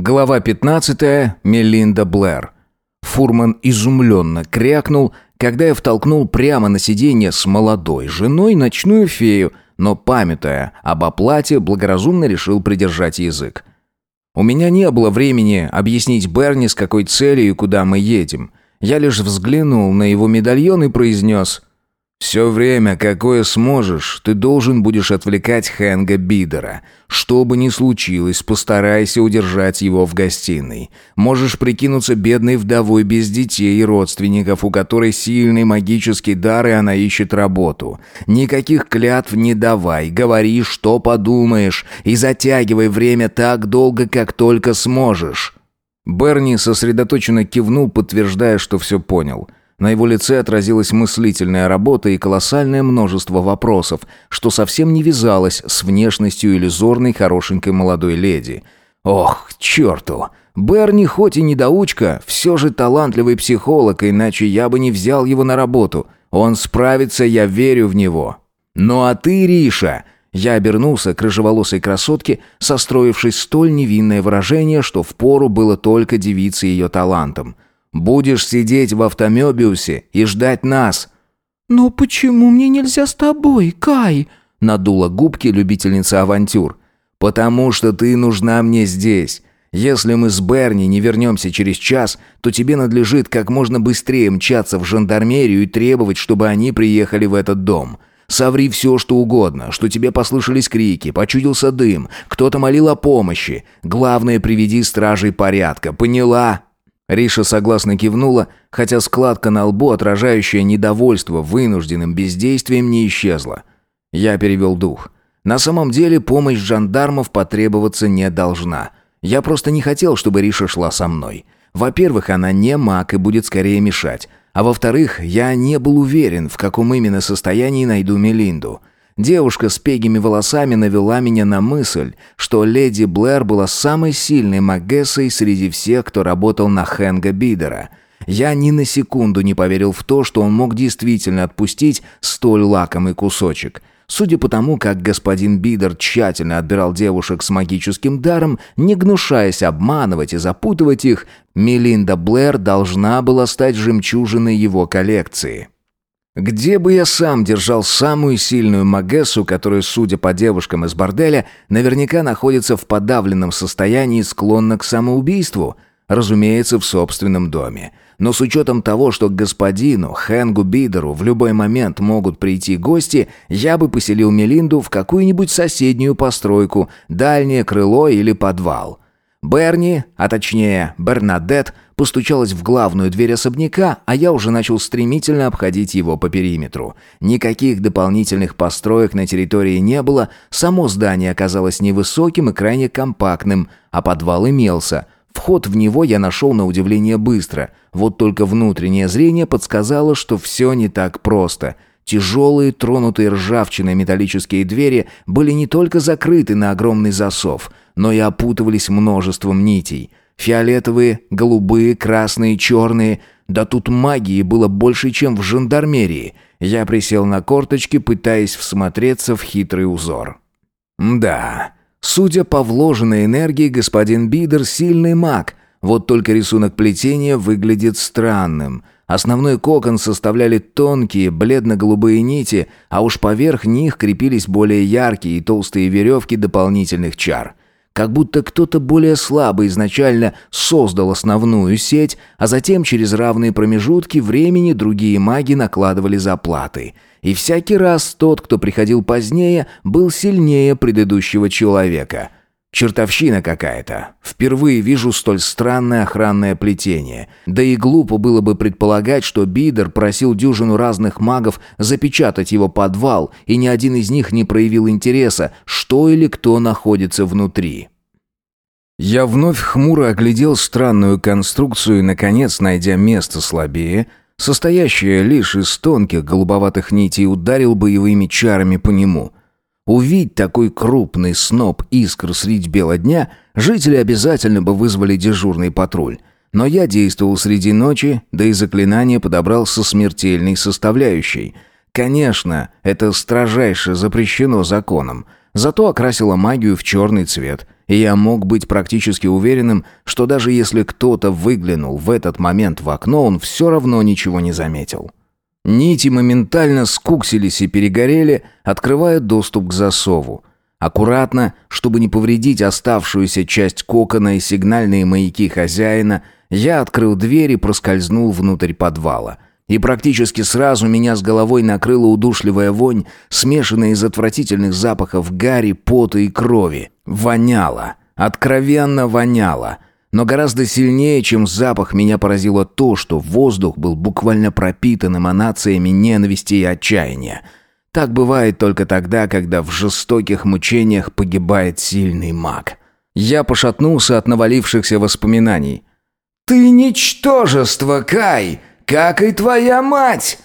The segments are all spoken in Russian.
Глава 15. Мелинда Блэр. Фурман изумленно крякнул, когда я втолкнул прямо на сиденье с молодой женой ночную фею, но, памятая об оплате, благоразумно решил придержать язык. У меня не было времени объяснить Берни, с какой целью и куда мы едем. Я лишь взглянул на его медальон и произнес «Все время, какое сможешь, ты должен будешь отвлекать Хэнга Бидера. Что бы ни случилось, постарайся удержать его в гостиной. Можешь прикинуться бедной вдовой без детей и родственников, у которой сильный магический дар, и она ищет работу. Никаких клятв не давай, говори, что подумаешь, и затягивай время так долго, как только сможешь». Берни сосредоточенно кивнул, подтверждая, что все понял – на его лице отразилась мыслительная работа и колоссальное множество вопросов, что совсем не вязалось с внешностью иллюзорной хорошенькой молодой леди. Ох, черту! Берни хоть и недоучка, все же талантливый психолог, иначе я бы не взял его на работу. Он справится, я верю в него. Ну а ты, Риша... Я обернулся к рыжеволосой красотке, состроившись столь невинное выражение, что впору было только девице ее талантом – Будешь сидеть в автомобиусе и ждать нас». «Но почему мне нельзя с тобой, Кай?» Надула губки любительница авантюр. «Потому что ты нужна мне здесь. Если мы с Берни не вернемся через час, то тебе надлежит как можно быстрее мчаться в жандармерию и требовать, чтобы они приехали в этот дом. Соври все, что угодно, что тебе послышались крики, почудился дым, кто-то молил о помощи. Главное, приведи стражей порядка, поняла?» Риша согласно кивнула, хотя складка на лбу, отражающая недовольство вынужденным бездействием, не исчезла. Я перевел дух. На самом деле помощь жандармов потребоваться не должна. Я просто не хотел, чтобы Риша шла со мной. Во-первых, она не маг и будет скорее мешать. А во-вторых, я не был уверен, в каком именно состоянии найду Мелинду. Девушка с пегими волосами навела меня на мысль, что леди Блэр была самой сильной магессой среди всех, кто работал на Хэнга Бидера. Я ни на секунду не поверил в то, что он мог действительно отпустить столь лакомый кусочек. Судя по тому, как господин Бидер тщательно отбирал девушек с магическим даром, не гнушаясь обманывать и запутывать их, Мелинда Блэр должна была стать жемчужиной его коллекции. Где бы я сам держал самую сильную Магессу, которая, судя по девушкам из борделя, наверняка находится в подавленном состоянии склонна к самоубийству? Разумеется, в собственном доме. Но с учетом того, что к господину Хэнгу Бидеру в любой момент могут прийти гости, я бы поселил Мелинду в какую-нибудь соседнюю постройку, дальнее крыло или подвал. Берни, а точнее Бернадет, постучалась в главную дверь особняка, а я уже начал стремительно обходить его по периметру. Никаких дополнительных построек на территории не было, само здание оказалось невысоким и крайне компактным, а подвал имелся. Вход в него я нашел на удивление быстро, вот только внутреннее зрение подсказало, что все не так просто – Тяжелые, тронутые ржавчиной металлические двери были не только закрыты на огромный засов, но и опутывались множеством нитей. Фиолетовые, голубые, красные, черные. Да тут магии было больше, чем в жандармерии. Я присел на корточки, пытаясь всмотреться в хитрый узор. Да, судя по вложенной энергии, господин Бидер сильный маг. Вот только рисунок плетения выглядит странным – Основной кокон составляли тонкие бледно-голубые нити, а уж поверх них крепились более яркие и толстые веревки дополнительных чар. Как будто кто-то более слабый изначально создал основную сеть, а затем через равные промежутки времени другие маги накладывали заплаты. И всякий раз тот, кто приходил позднее, был сильнее предыдущего человека – Чертовщина какая-то. Впервые вижу столь странное охранное плетение. Да и глупо было бы предполагать, что Бидер просил дюжину разных магов запечатать его подвал, и ни один из них не проявил интереса, что или кто находится внутри. Я вновь хмуро оглядел странную конструкцию и, наконец, найдя место слабее, состоящее лишь из тонких голубоватых нитей, ударил боевыми чарами по нему – Увидеть такой крупный сноп искр средь бела дня, жители обязательно бы вызвали дежурный патруль. Но я действовал среди ночи, да и заклинание подобрал со смертельной составляющей. Конечно, это строжайше запрещено законом. Зато окрасила магию в черный цвет, и я мог быть практически уверенным, что даже если кто-то выглянул в этот момент в окно, он все равно ничего не заметил. Нити моментально скуксились и перегорели, открывая доступ к засову. Аккуратно, чтобы не повредить оставшуюся часть кокона и сигнальные маяки хозяина, я открыл дверь и проскользнул внутрь подвала. И практически сразу меня с головой накрыла удушливая вонь, смешанная из отвратительных запахов гари, пота и крови. Воняло. Откровенно воняло. Но гораздо сильнее, чем запах, меня поразило то, что воздух был буквально пропитан эманациями ненависти и отчаяния. Так бывает только тогда, когда в жестоких мучениях погибает сильный маг. Я пошатнулся от навалившихся воспоминаний. «Ты ничтожество, Кай! Как и твоя мать!»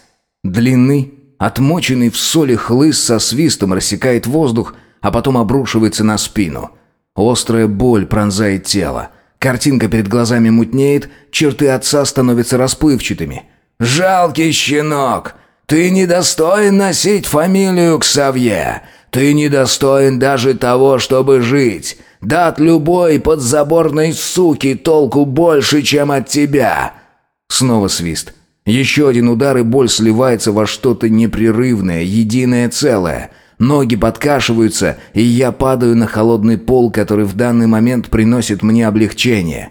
Длинный, отмоченный в соли хлыст со свистом рассекает воздух, а потом обрушивается на спину. Острая боль пронзает тело. Картинка перед глазами мутнеет, черты отца становятся расплывчатыми. «Жалкий щенок! Ты недостоин носить фамилию Ксавье! Ты недостоин даже того, чтобы жить! Да от любой подзаборной суки толку больше, чем от тебя!» Снова свист. Еще один удар, и боль сливается во что-то непрерывное, единое целое. Ноги подкашиваются, и я падаю на холодный пол, который в данный момент приносит мне облегчение.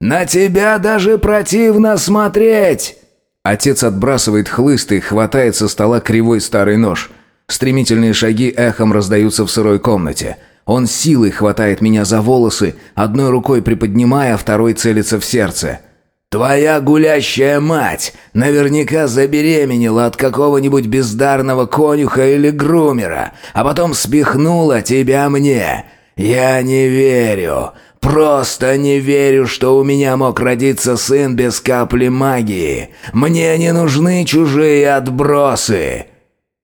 «На тебя даже противно смотреть!» Отец отбрасывает хлыст и хватает со стола кривой старый нож. Стремительные шаги эхом раздаются в сырой комнате. Он силой хватает меня за волосы, одной рукой приподнимая, а второй целится в сердце. «Твоя гулящая мать наверняка забеременела от какого-нибудь бездарного конюха или грумера, а потом спихнула тебя мне. Я не верю, просто не верю, что у меня мог родиться сын без капли магии. Мне не нужны чужие отбросы».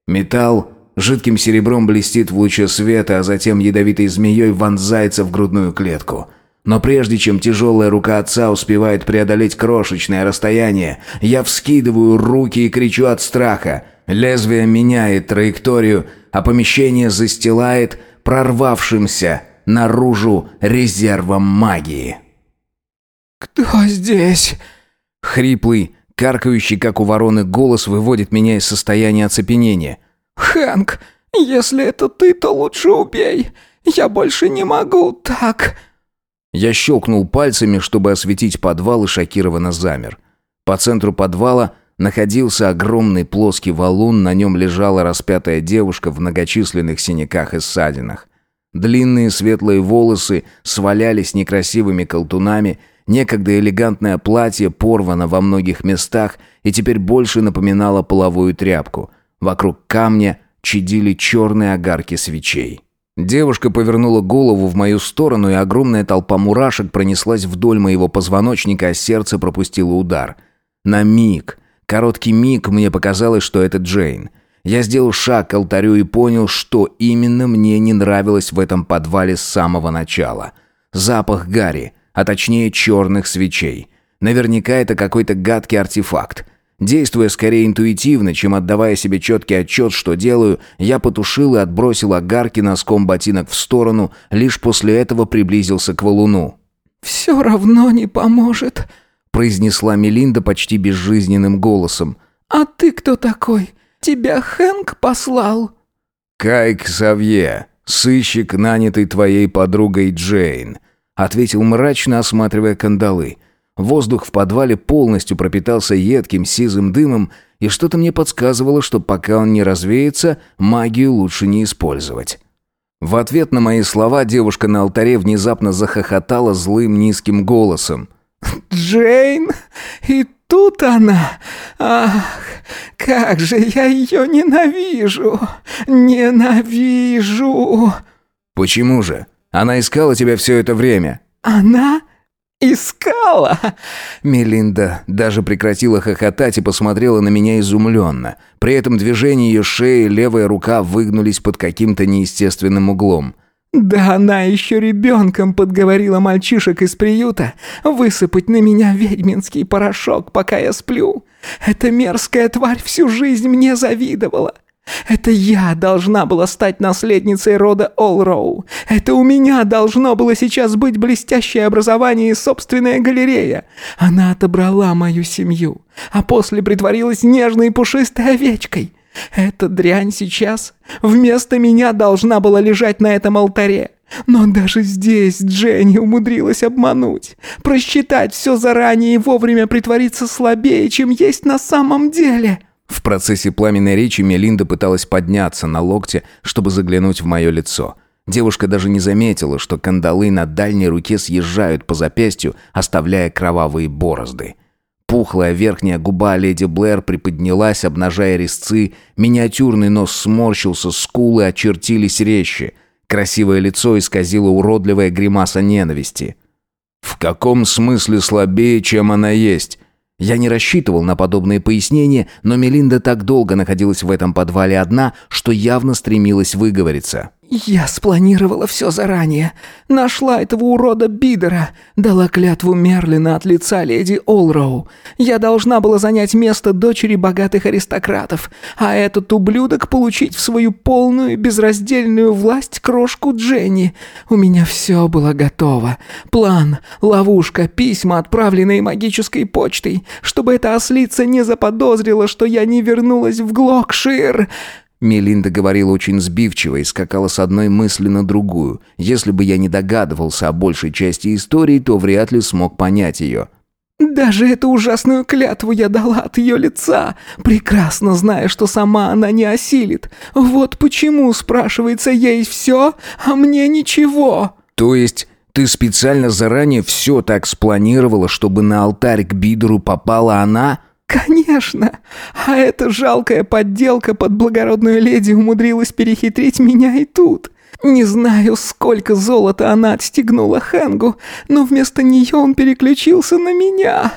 Металл жидким серебром блестит в луче света, а затем ядовитой змеей вонзается в грудную клетку. Но прежде чем тяжелая рука отца успевает преодолеть крошечное расстояние, я вскидываю руки и кричу от страха. Лезвие меняет траекторию, а помещение застилает прорвавшимся наружу резервом магии. «Кто здесь?» Хриплый, каркающий, как у вороны, голос выводит меня из состояния оцепенения. «Хэнк, если это ты, то лучше убей. Я больше не могу так...» Я щелкнул пальцами, чтобы осветить подвал и шокированно замер. По центру подвала находился огромный плоский валун, на нем лежала распятая девушка в многочисленных синяках и ссадинах. Длинные светлые волосы свалялись некрасивыми колтунами, некогда элегантное платье порвано во многих местах и теперь больше напоминало половую тряпку. Вокруг камня чадили черные огарки свечей. Девушка повернула голову в мою сторону, и огромная толпа мурашек пронеслась вдоль моего позвоночника, а сердце пропустило удар. На миг, короткий миг, мне показалось, что это Джейн. Я сделал шаг к алтарю и понял, что именно мне не нравилось в этом подвале с самого начала. Запах гари, а точнее черных свечей. Наверняка это какой-то гадкий артефакт. Действуя скорее интуитивно, чем отдавая себе четкий отчет, что делаю, я потушил и отбросил огарки носком ботинок в сторону, лишь после этого приблизился к валуну. «Все равно не поможет», — произнесла Мелинда почти безжизненным голосом. «А ты кто такой? Тебя Хэнк послал?» «Кайк Савье, сыщик, нанятый твоей подругой Джейн», — ответил мрачно, осматривая кандалы. Воздух в подвале полностью пропитался едким сизым дымом, и что-то мне подсказывало, что пока он не развеется, магию лучше не использовать. В ответ на мои слова девушка на алтаре внезапно захохотала злым низким голосом. «Джейн? И тут она? Ах, как же я ее ненавижу! Ненавижу!» «Почему же? Она искала тебя все это время». «Она? «Искала!» Мелинда даже прекратила хохотать и посмотрела на меня изумленно. При этом движение ее шеи и левая рука выгнулись под каким-то неестественным углом. «Да она еще ребенком подговорила мальчишек из приюта высыпать на меня ведьминский порошок, пока я сплю. Эта мерзкая тварь всю жизнь мне завидовала. Это я должна была стать наследницей рода Олроу. Это у меня должно было сейчас быть блестящее образование и собственная галерея. Она отобрала мою семью, а после притворилась нежной и пушистой овечкой. Эта дрянь сейчас вместо меня должна была лежать на этом алтаре. Но даже здесь Дженни умудрилась обмануть, просчитать все заранее и вовремя притвориться слабее, чем есть на самом деле. В процессе пламенной речи Мелинда пыталась подняться на локте, чтобы заглянуть в мое лицо. Девушка даже не заметила, что кандалы на дальней руке съезжают по запястью, оставляя кровавые борозды. Пухлая верхняя губа леди Блэр приподнялась, обнажая резцы, миниатюрный нос сморщился, скулы очертились резче. Красивое лицо исказило уродливая гримаса ненависти. «В каком смысле слабее, чем она есть?» Я не рассчитывал на подобные пояснения, но Мелинда так долго находилась в этом подвале одна, что явно стремилась выговориться. «Я спланировала все заранее. Нашла этого урода Бидера. Дала клятву Мерлина от лица леди Олроу. Я должна была занять место дочери богатых аристократов, а этот ублюдок получить в свою полную безраздельную власть крошку Дженни. У меня все было готово. План, ловушка, письма, отправленные магической почтой, чтобы эта ослица не заподозрила, что я не вернулась в Глокшир». Мелинда говорила очень сбивчиво и скакала с одной мысли на другую. Если бы я не догадывался о большей части истории, то вряд ли смог понять ее. «Даже эту ужасную клятву я дала от ее лица, прекрасно зная, что сама она не осилит. Вот почему, спрашивается, ей все, а мне ничего». «То есть ты специально заранее все так спланировала, чтобы на алтарь к Бидеру попала она?» «Конечно! А эта жалкая подделка под благородную леди умудрилась перехитрить меня и тут. Не знаю, сколько золота она отстегнула Хэнгу, но вместо нее он переключился на меня».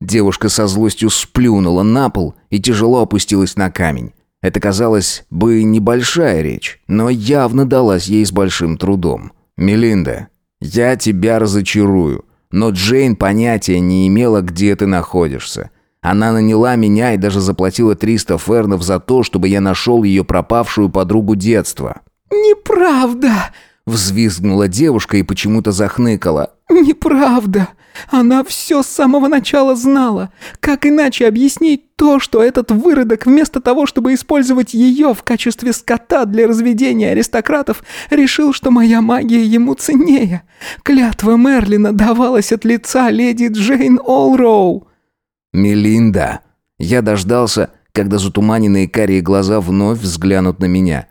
Девушка со злостью сплюнула на пол и тяжело опустилась на камень. Это казалось бы небольшая речь, но явно далась ей с большим трудом. «Мелинда, я тебя разочарую, но Джейн понятия не имела, где ты находишься. Она наняла меня и даже заплатила 300 фернов за то, чтобы я нашел ее пропавшую подругу детства». «Неправда!» — взвизгнула девушка и почему-то захныкала. «Неправда! Она все с самого начала знала. Как иначе объяснить то, что этот выродок вместо того, чтобы использовать ее в качестве скота для разведения аристократов, решил, что моя магия ему ценнее? Клятва Мерлина давалась от лица леди Джейн Олроу». «Мелинда!» Я дождался, когда затуманенные карие глаза вновь взглянут на меня.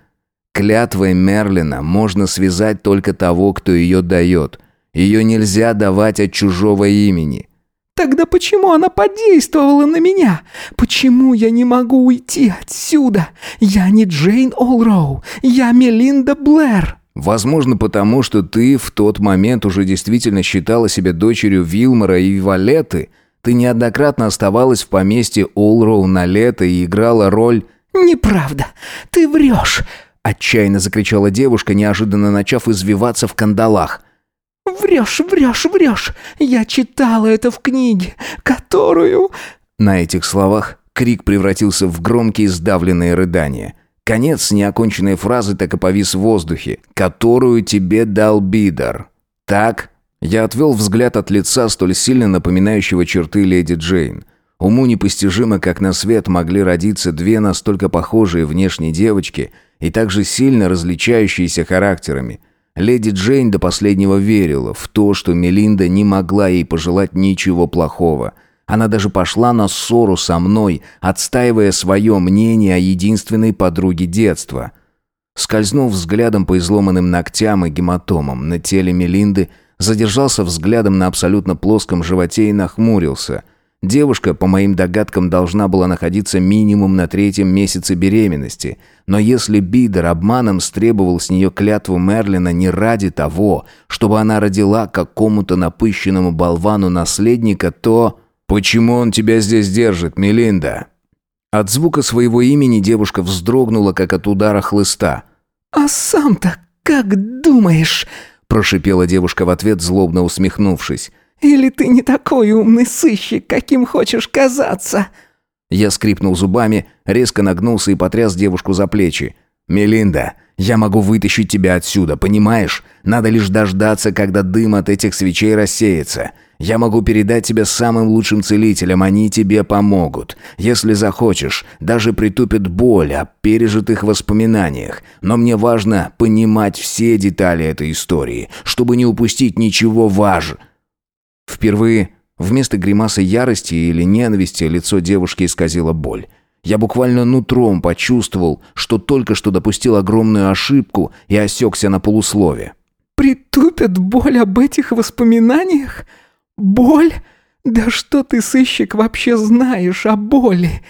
Клятвой Мерлина можно связать только того, кто ее дает. Ее нельзя давать от чужого имени. «Тогда почему она подействовала на меня? Почему я не могу уйти отсюда? Я не Джейн Олроу, я Мелинда Блэр». Возможно, потому что ты в тот момент уже действительно считала себя дочерью Вилмора и Валеты – ты неоднократно оставалась в поместье Олроу на лето и играла роль... «Неправда! Ты врешь!» Отчаянно закричала девушка, неожиданно начав извиваться в кандалах. «Врешь, врешь, врешь! Я читала это в книге, которую...» На этих словах крик превратился в громкие сдавленные рыдания. Конец неоконченной фразы так и повис в воздухе. «Которую тебе дал Бидар». «Так?» Я отвел взгляд от лица, столь сильно напоминающего черты леди Джейн. Уму непостижимо, как на свет могли родиться две настолько похожие внешние девочки и также сильно различающиеся характерами. Леди Джейн до последнего верила в то, что Мелинда не могла ей пожелать ничего плохого. Она даже пошла на ссору со мной, отстаивая свое мнение о единственной подруге детства. Скользнув взглядом по изломанным ногтям и гематомам на теле Мелинды, задержался взглядом на абсолютно плоском животе и нахмурился. Девушка, по моим догадкам, должна была находиться минимум на третьем месяце беременности. Но если Бидер обманом стребовал с нее клятву Мерлина не ради того, чтобы она родила какому-то напыщенному болвану наследника, то... «Почему он тебя здесь держит, Мелинда?» От звука своего имени девушка вздрогнула, как от удара хлыста. «А сам-то как думаешь?» Прошипела девушка в ответ, злобно усмехнувшись. «Или ты не такой умный сыщик, каким хочешь казаться?» Я скрипнул зубами, резко нагнулся и потряс девушку за плечи. «Мелинда, я могу вытащить тебя отсюда, понимаешь? Надо лишь дождаться, когда дым от этих свечей рассеется. Я могу передать тебя самым лучшим целителям, они тебе помогут. Если захочешь, даже притупят боль о пережитых воспоминаниях. Но мне важно понимать все детали этой истории, чтобы не упустить ничего важного». Впервые вместо гримасы ярости или ненависти лицо девушки исказило боль. Я буквально нутром почувствовал, что только что допустил огромную ошибку и осекся на полуслове. «Притупят боль об этих воспоминаниях? Боль? Да что ты, сыщик, вообще знаешь о боли?»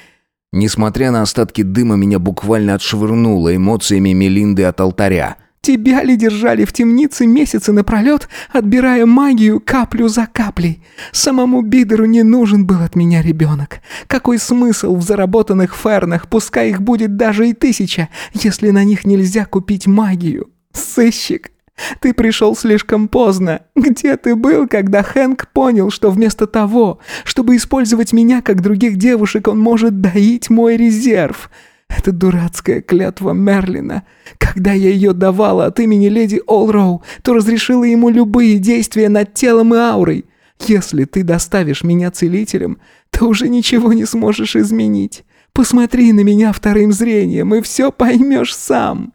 Несмотря на остатки дыма, меня буквально отшвырнуло эмоциями Мелинды от алтаря – Тебя ли держали в темнице месяцы напролет, отбирая магию каплю за каплей? Самому Бидеру не нужен был от меня ребенок. Какой смысл в заработанных фернах, пускай их будет даже и тысяча, если на них нельзя купить магию? Сыщик, ты пришел слишком поздно. Где ты был, когда Хэнк понял, что вместо того, чтобы использовать меня как других девушек, он может доить мой резерв?» Это дурацкая клятва Мерлина. Когда я ее давала от имени леди Олроу, то разрешила ему любые действия над телом и аурой. Если ты доставишь меня целителем, то уже ничего не сможешь изменить. Посмотри на меня вторым зрением, и все поймешь сам».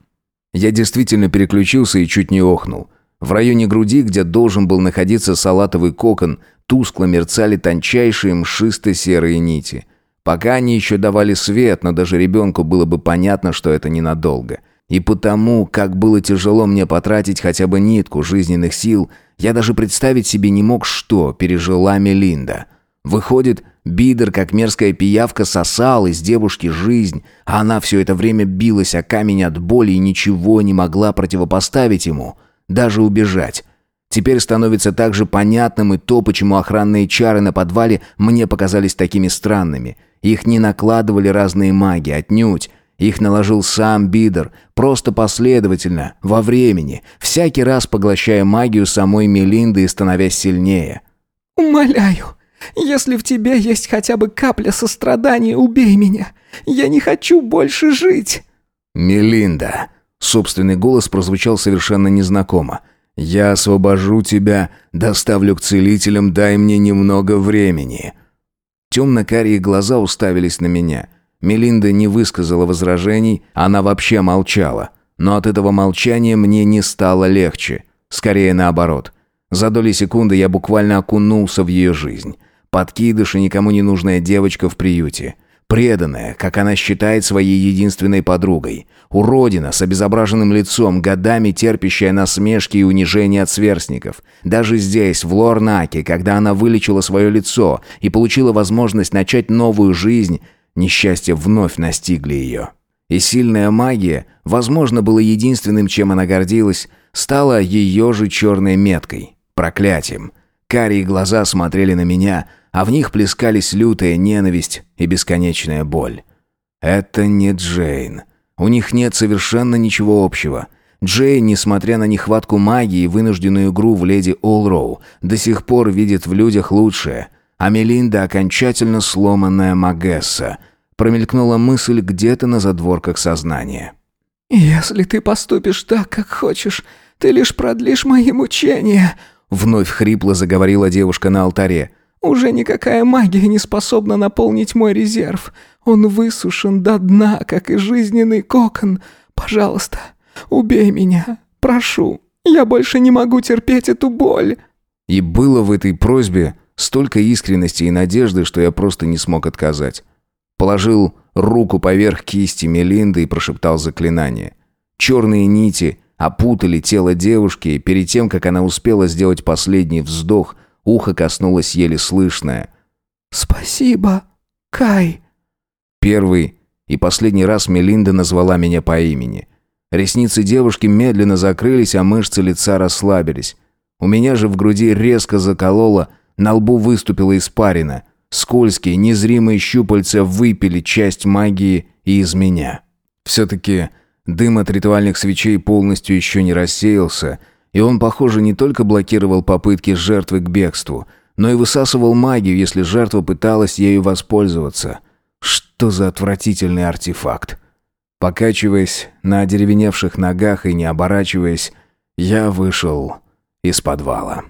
Я действительно переключился и чуть не охнул. В районе груди, где должен был находиться салатовый кокон, тускло мерцали тончайшие мшисто-серые нити – Пока они еще давали свет, но даже ребенку было бы понятно, что это ненадолго. И потому, как было тяжело мне потратить хотя бы нитку жизненных сил, я даже представить себе не мог, что пережила Мелинда. Выходит, Бидер, как мерзкая пиявка, сосал из девушки жизнь, а она все это время билась о камень от боли и ничего не могла противопоставить ему, даже убежать. Теперь становится также понятным и то, почему охранные чары на подвале мне показались такими странными – их не накладывали разные маги, отнюдь. Их наложил сам Бидер, просто последовательно, во времени, всякий раз поглощая магию самой Мелинды и становясь сильнее. «Умоляю, если в тебе есть хотя бы капля сострадания, убей меня. Я не хочу больше жить». «Мелинда», — собственный голос прозвучал совершенно незнакомо. «Я освобожу тебя, доставлю к целителям, дай мне немного времени». Темно-карие глаза уставились на меня. Мелинда не высказала возражений, она вообще молчала. Но от этого молчания мне не стало легче. Скорее наоборот. За доли секунды я буквально окунулся в ее жизнь. Подкидыш и никому не нужная девочка в приюте. Преданная, как она считает своей единственной подругой. Уродина с обезображенным лицом, годами терпящая насмешки и унижения от сверстников. Даже здесь, в Лорнаке, когда она вылечила свое лицо и получила возможность начать новую жизнь, несчастье вновь настигли ее. И сильная магия, возможно, было единственным, чем она гордилась, стала ее же черной меткой, проклятием. Карие глаза смотрели на меня – а в них плескались лютая ненависть и бесконечная боль. Это не Джейн. У них нет совершенно ничего общего. Джейн, несмотря на нехватку магии и вынужденную игру в леди Олроу, до сих пор видит в людях лучшее, а Мелинда окончательно сломанная Магесса. Промелькнула мысль где-то на задворках сознания. «Если ты поступишь так, как хочешь, ты лишь продлишь мои мучения», Вновь хрипло заговорила девушка на алтаре. Уже никакая магия не способна наполнить мой резерв. Он высушен до дна, как и жизненный кокон. Пожалуйста, убей меня. Прошу. Я больше не могу терпеть эту боль». И было в этой просьбе столько искренности и надежды, что я просто не смог отказать. Положил руку поверх кисти Мелинды и прошептал заклинание. Черные нити опутали тело девушки, перед тем, как она успела сделать последний вздох, Ухо коснулось еле слышное. «Спасибо, Кай». Первый и последний раз Мелинда назвала меня по имени. Ресницы девушки медленно закрылись, а мышцы лица расслабились. У меня же в груди резко закололо, на лбу выступила испарина. Скользкие, незримые щупальца выпили часть магии и из меня. Все-таки дым от ритуальных свечей полностью еще не рассеялся — и он, похоже, не только блокировал попытки жертвы к бегству, но и высасывал магию, если жертва пыталась ею воспользоваться. Что за отвратительный артефакт? Покачиваясь на одеревеневших ногах и не оборачиваясь, я вышел из подвала.